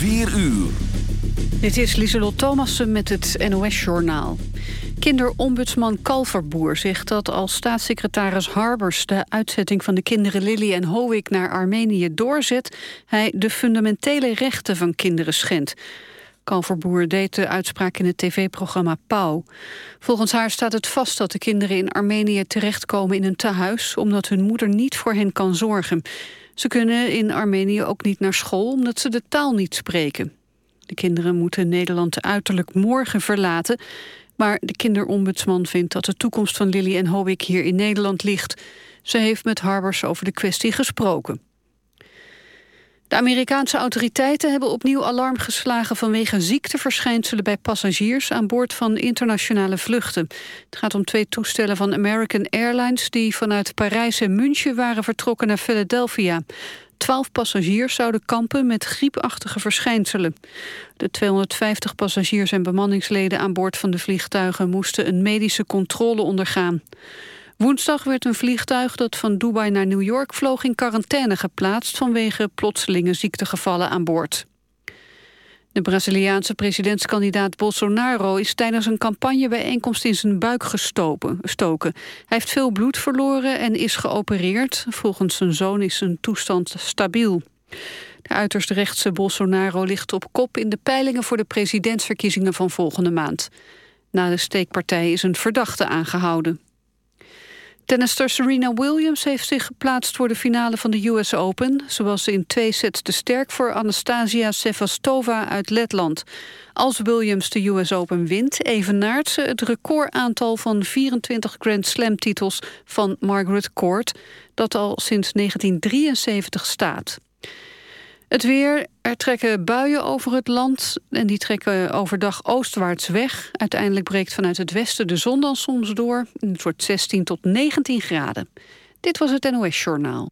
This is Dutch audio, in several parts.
4 uur. Dit is Lieselot Thomassen met het NOS-journaal. Kinderombudsman Kalverboer zegt dat als staatssecretaris Harbers... de uitzetting van de kinderen Lily en Howick naar Armenië doorzet... hij de fundamentele rechten van kinderen schendt. Kalverboer deed de uitspraak in het tv-programma Pauw. Volgens haar staat het vast dat de kinderen in Armenië terechtkomen in een tehuis... omdat hun moeder niet voor hen kan zorgen. Ze kunnen in Armenië ook niet naar school omdat ze de taal niet spreken. De kinderen moeten Nederland uiterlijk morgen verlaten... maar de kinderombudsman vindt dat de toekomst van Lily en Howick hier in Nederland ligt. Ze heeft met Harbers over de kwestie gesproken. De Amerikaanse autoriteiten hebben opnieuw alarm geslagen vanwege ziekteverschijnselen bij passagiers aan boord van internationale vluchten. Het gaat om twee toestellen van American Airlines die vanuit Parijs en München waren vertrokken naar Philadelphia. Twaalf passagiers zouden kampen met griepachtige verschijnselen. De 250 passagiers en bemanningsleden aan boord van de vliegtuigen moesten een medische controle ondergaan. Woensdag werd een vliegtuig dat van Dubai naar New York vloog in quarantaine geplaatst vanwege plotselinge ziektegevallen aan boord. De Braziliaanse presidentskandidaat Bolsonaro is tijdens een campagnebijeenkomst in zijn buik gestoken. Hij heeft veel bloed verloren en is geopereerd. Volgens zijn zoon is zijn toestand stabiel. De uiterst rechtse Bolsonaro ligt op kop in de peilingen voor de presidentsverkiezingen van volgende maand. Na de steekpartij is een verdachte aangehouden. Tennister Serena Williams heeft zich geplaatst voor de finale van de US Open. Ze was in twee sets te sterk voor Anastasia Sevastova uit Letland. Als Williams de US Open wint, evenaart ze het recordaantal van 24 Grand Slam titels van Margaret Court, dat al sinds 1973 staat. Het weer, er trekken buien over het land en die trekken overdag oostwaarts weg. Uiteindelijk breekt vanuit het westen de zon dan soms door. Het wordt 16 tot 19 graden. Dit was het NOS Journaal.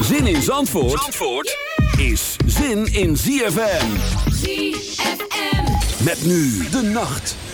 Zin in Zandvoort, Zandvoort is zin in ZFM. ZFM. Met nu de nacht.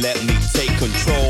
Let me take control.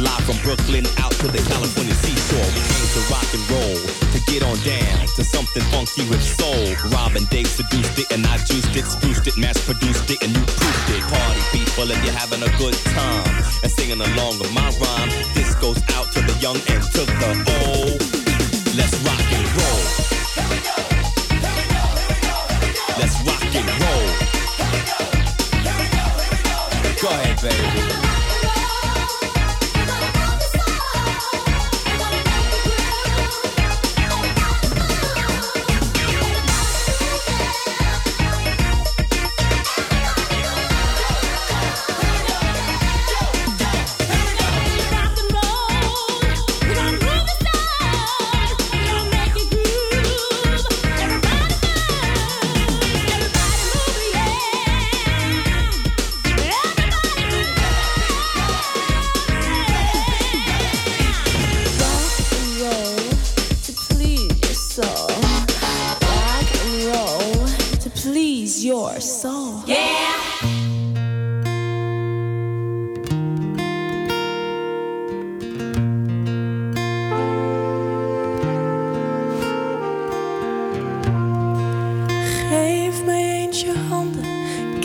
Live from Brooklyn out to the California seashore. We came to rock and roll, to get on down to something funky with soul. Robin Dave seduced it and I juiced it, spruced it, mass produced it, and you proofed it. Party people, if you're having a good time and singing along with my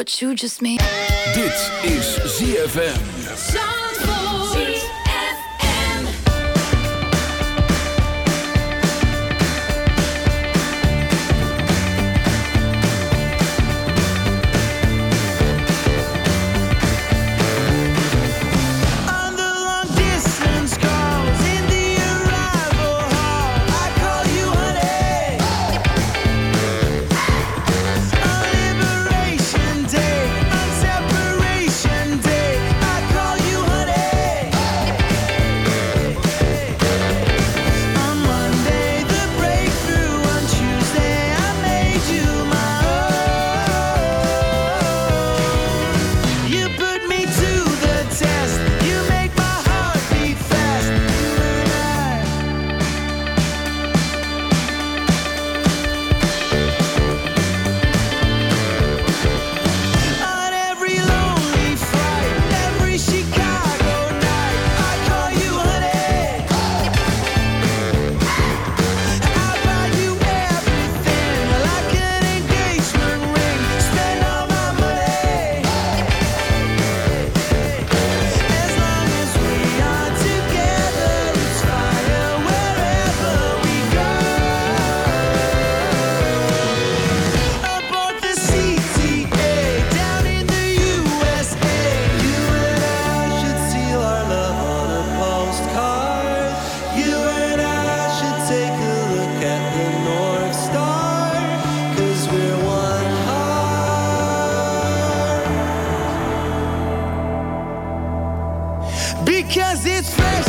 what you just made. Dit is ZFM. because it's fair.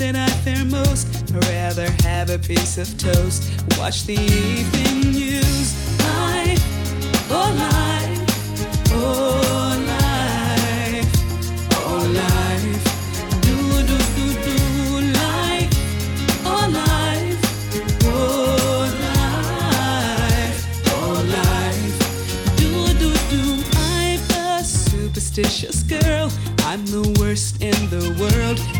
something I fear most. I'd rather have a piece of toast. Watch the evening news. Life, oh life, oh life, oh life. Do do do do life, oh life, oh life, oh life. Do do do. I'm a superstitious girl. I'm the worst in the world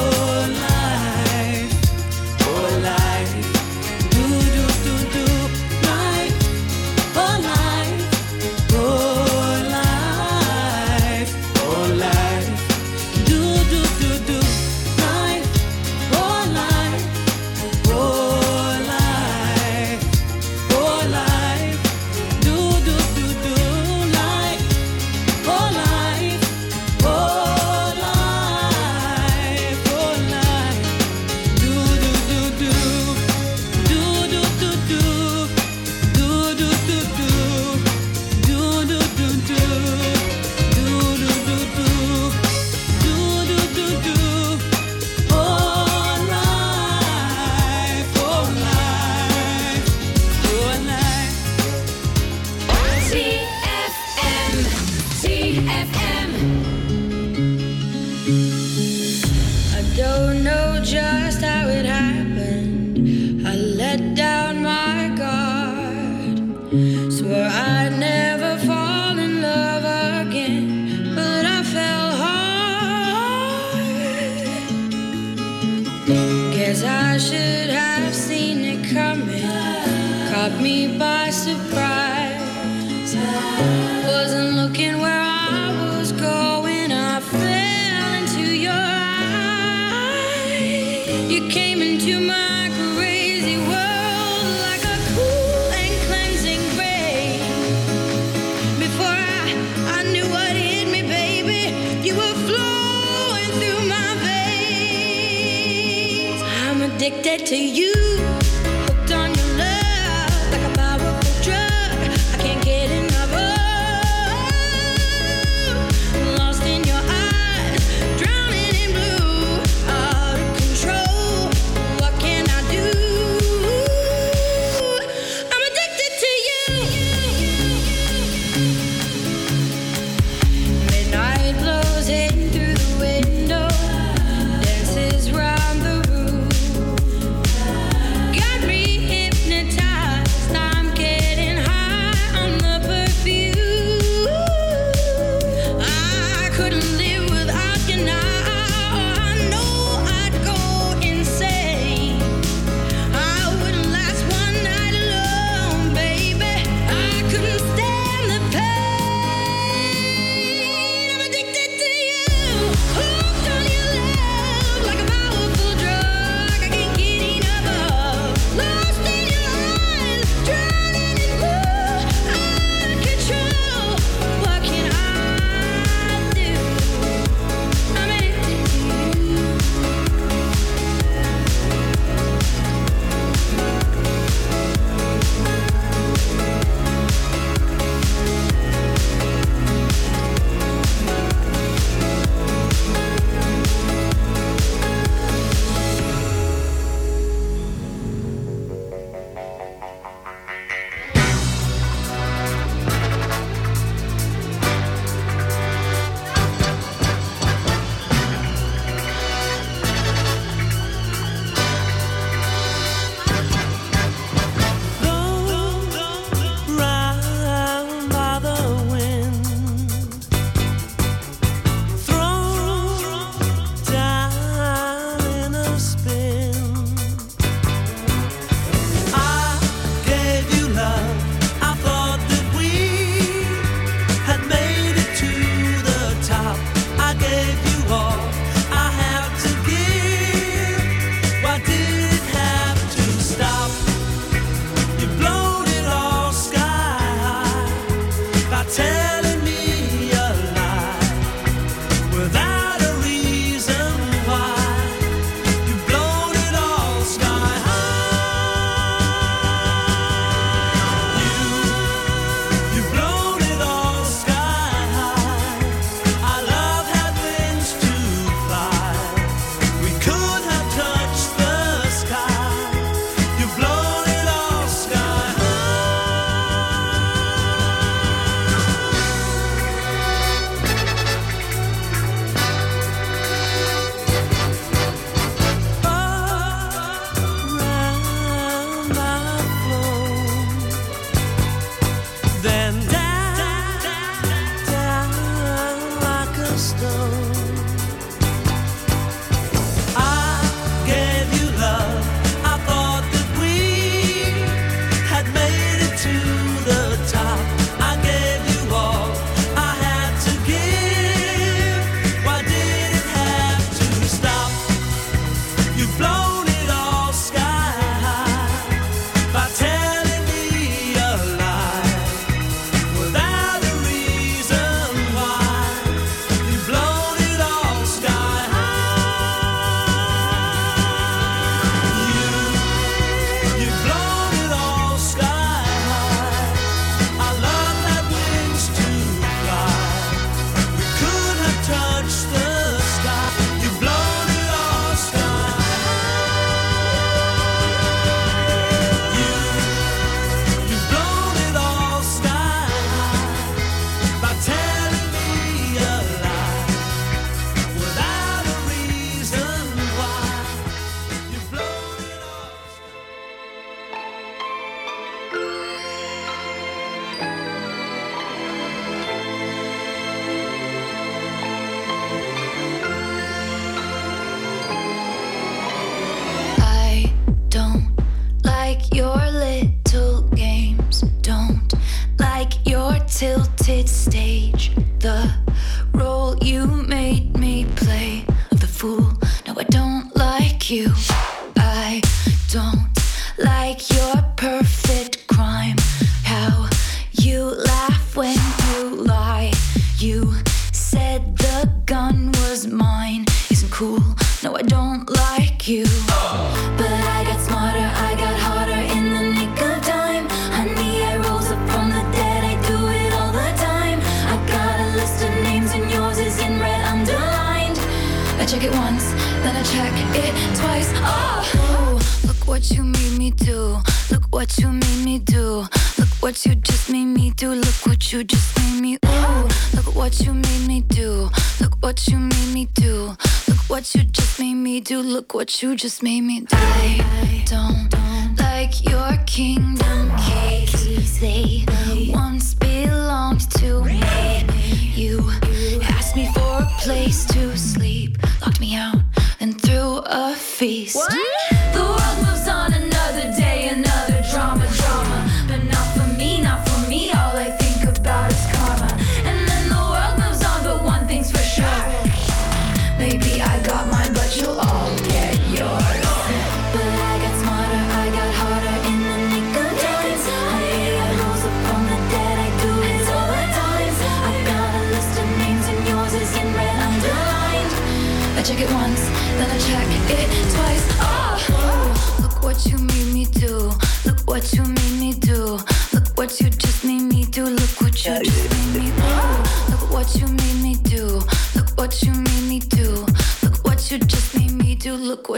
You just made